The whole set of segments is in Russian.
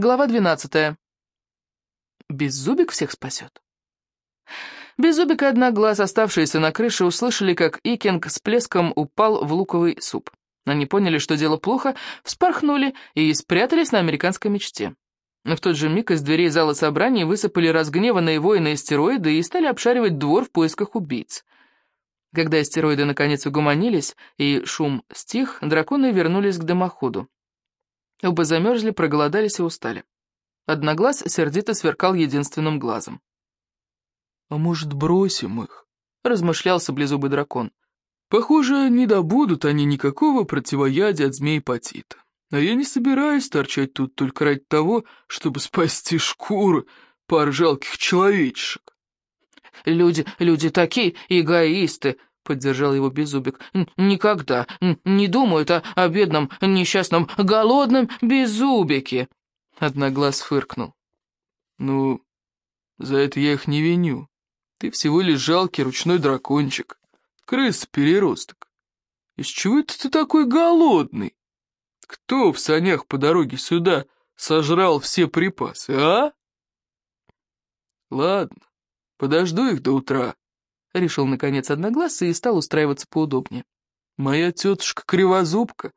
Глава 12. Беззубик всех спасет. Беззубик и Одноглаз, оставшиеся на крыше, услышали, как Икинг с плеском упал в луковый суп. Они поняли, что дело плохо, вспорхнули и спрятались на американской мечте. Но в тот же миг из дверей зала собраний высыпали разгневанные воины астероиды и стали обшаривать двор в поисках убийц. Когда астероиды наконец угомонились и шум стих, драконы вернулись к дымоходу. Оба замерзли, проголодались и устали. Одноглаз сердито сверкал единственным глазом. «А может, бросим их?» — размышлял саблезубый дракон. «Похоже, не добудут они никакого противоядия от змей-патита. А я не собираюсь торчать тут только ради того, чтобы спасти шкуры пар жалких человечек». «Люди, люди такие эгоисты!» Поддержал его Беззубик. «Никогда не думают о, о бедном, несчастном, голодном Беззубике!» Одноглаз фыркнул. «Ну, за это я их не виню. Ты всего лишь жалкий ручной дракончик, крыс-переросток. Из чего это ты такой голодный? Кто в санях по дороге сюда сожрал все припасы, а?» «Ладно, подожду их до утра». — решил наконец Одноглазый и стал устраиваться поудобнее. «Моя тетушка Кривозубка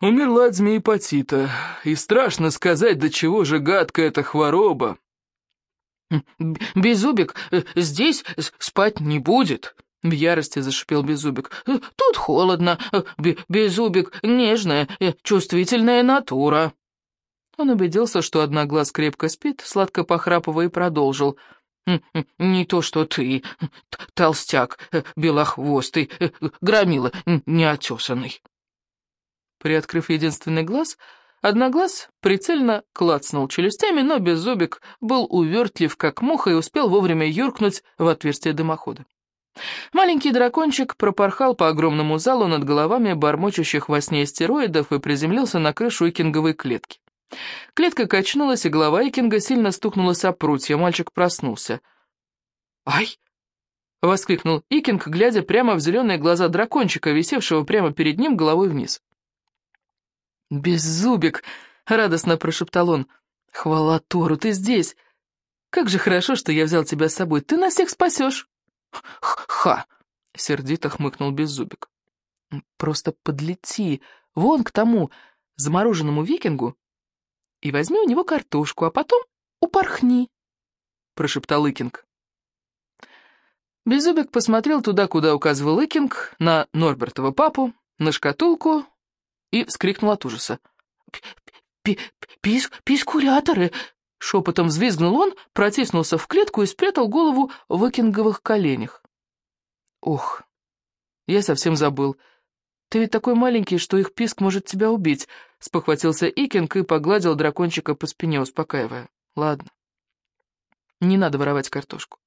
умерла от змеепатита, и страшно сказать, до чего же гадкая эта хвороба». «Беззубик э, здесь спать не будет», — в ярости зашипел Беззубик. «Э, «Тут холодно, э, Беззубик — нежная, чувствительная натура». Он убедился, что Одноглаз крепко спит, сладко похрапывая, и продолжил — «Не то что ты, толстяк, э, белохвостый, э, громила неотесанный». Приоткрыв единственный глаз, Одноглаз прицельно клацнул челюстями, но Беззубик был увертлив, как муха, и успел вовремя юркнуть в отверстие дымохода. Маленький дракончик пропорхал по огромному залу над головами бормочущих во сне астероидов и приземлился на крышу икинговой клетки. Клетка качнулась, и голова Икинга сильно стукнулась о прутья. Мальчик проснулся. «Ай!» — воскликнул Икинг, глядя прямо в зеленые глаза дракончика, висевшего прямо перед ним головой вниз. «Беззубик!» — радостно прошептал он. «Хвала Тору, ты здесь! Как же хорошо, что я взял тебя с собой. Ты нас всех спасешь!» «Ха!» — сердито хмыкнул Беззубик. «Просто подлети вон к тому замороженному викингу и возьми у него картошку, а потом упорхни», — прошептал Икинг. Беззубик посмотрел туда, куда указывал Икинг, на Норбертова папу, на шкатулку и вскрикнул от ужаса. «Пискуряторы!» — шепотом взвизгнул он, протиснулся в клетку и спрятал голову в Икинговых коленях. «Ох, я совсем забыл. Ты ведь такой маленький, что их писк может тебя убить», — спохватился Икинг и погладил дракончика по спине, успокаивая. «Ладно, не надо воровать картошку.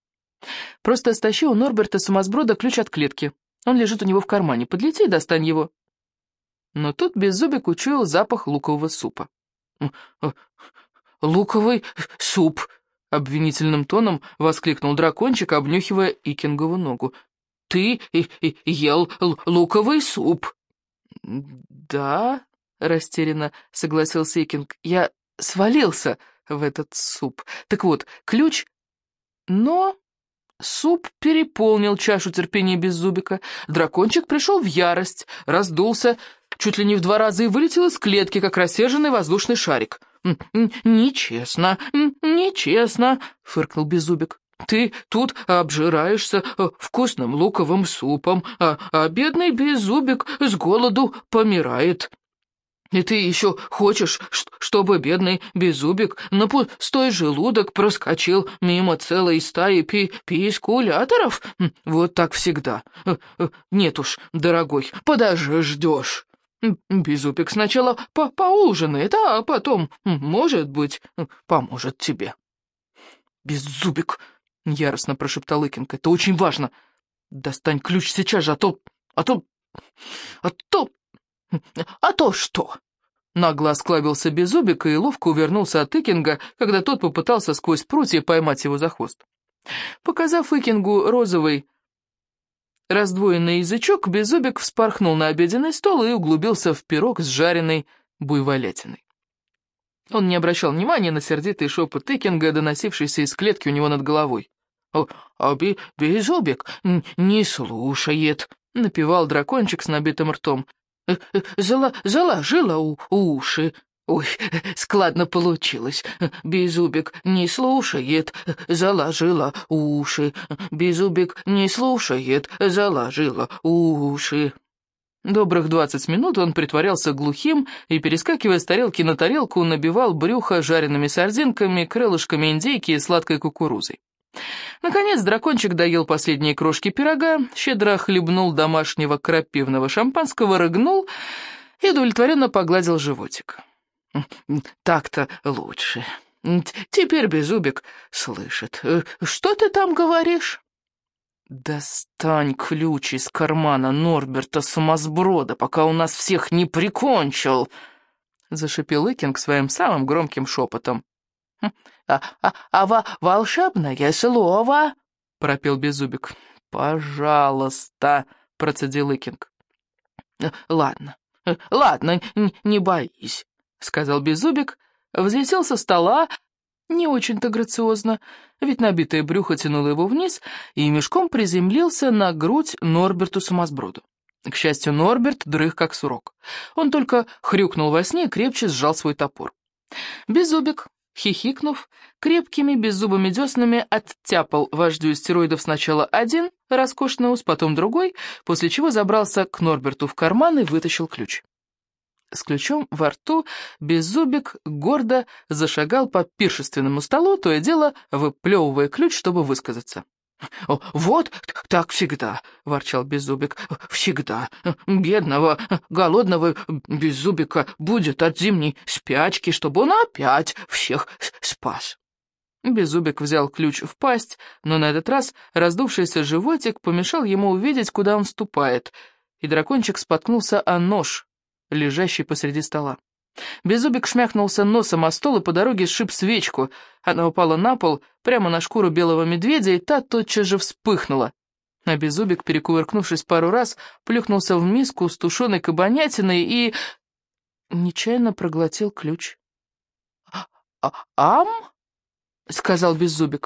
Просто стащи у Норберта сумасброда ключ от клетки. Он лежит у него в кармане. Подлети и достань его». Но тут Беззубик учуял запах лукового супа. «Луковый суп!» — обвинительным тоном воскликнул дракончик, обнюхивая Икингову ногу. «Ты ел луковый суп!» «Да», — растерянно согласился Икинг, — «я свалился в этот суп. Так вот, ключ...» Но суп переполнил чашу терпения Беззубика. Дракончик пришел в ярость, раздулся чуть ли не в два раза и вылетел из клетки, как рассерженный воздушный шарик. «Нечестно, нечестно», — фыркнул Беззубик. Ты тут обжираешься э, вкусным луковым супом, а, а бедный беззубик с голоду помирает. И ты еще хочешь, чтобы бедный беззубик на пустой желудок проскочил мимо целой стаи пи пискуляторов? Вот так всегда. Э, э, нет уж, дорогой, подождешь. Беззубик сначала по поужинает, а потом, может быть, поможет тебе. Беззубик, Яростно прошептал Икинг. «Это очень важно. Достань ключ сейчас же, а то... А то... А то... А то что?» Нагло осклабился Беззубик и ловко увернулся от Икинга, когда тот попытался сквозь прутья поймать его за хвост. Показав Икингу розовый раздвоенный язычок, Беззубик вспорхнул на обеденный стол и углубился в пирог с жареной буйволятиной. Он не обращал внимания на сердитый шепот Тыкинга, доносившийся из клетки у него над головой. «А Беззубик не слушает», — напевал дракончик с набитым ртом. «Э, э, «Зала, заложила у, уши. Ой, складно получилось. Беззубик не слушает, заложила уши. Беззубик не слушает, заложила уши». Добрых двадцать минут он притворялся глухим и, перескакивая с тарелки на тарелку, набивал брюхо жареными сардинками, крылышками индейки и сладкой кукурузой. Наконец дракончик доел последние крошки пирога, щедро хлебнул домашнего крапивного шампанского, рыгнул и удовлетворенно погладил животик. «Так-то лучше. Теперь Беззубик слышит. Что ты там говоришь?» «Достань ключ из кармана Норберта Сумасброда, пока у нас всех не прикончил!» — зашипел Икинг своим самым громким шепотом. «Хм, «А, а, а во волшебное слово?» — пропел Беззубик. «Пожалуйста!» — процедил Икинг. «Ладно, ладно, не боись», — сказал Беззубик, взлетел со стола, не очень-то грациозно, ведь набитое брюхо тянуло его вниз, и мешком приземлился на грудь Норберту Сумасброду. К счастью, Норберт дрых как сурок. Он только хрюкнул во сне и крепче сжал свой топор. Беззубик, хихикнув, крепкими беззубыми деснами оттяпал вождю стероидов сначала один роскошный ус, потом другой, после чего забрался к Норберту в карман и вытащил ключ. С ключом во рту Беззубик гордо зашагал по пиршественному столу, то и дело выплевывая ключ, чтобы высказаться. «Вот так всегда», — ворчал Беззубик, — «всегда. Бедного, голодного Беззубика будет от зимней спячки, чтобы он опять всех спас». Беззубик взял ключ в пасть, но на этот раз раздувшийся животик помешал ему увидеть, куда он ступает, и дракончик споткнулся о нож, лежащий посреди стола. Беззубик шмяхнулся носом о стол и по дороге сшиб свечку. Она упала на пол, прямо на шкуру белого медведя, и та тотчас же вспыхнула. А Беззубик, перекувыркнувшись пару раз, плюхнулся в миску с тушеной кабанятиной и... нечаянно проглотил ключ. «А, «Ам?» — сказал Беззубик.